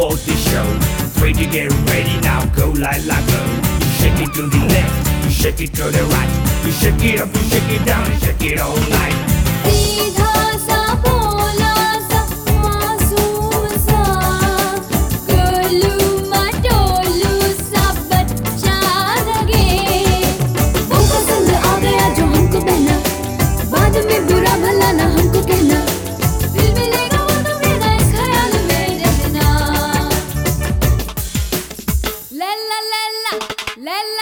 for the show. Ready to get ready now, go like like go. You shake it to the left, you shake it to the right, you shake it up, you shake it down, you shake it all night. Lella